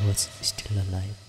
I was still alive.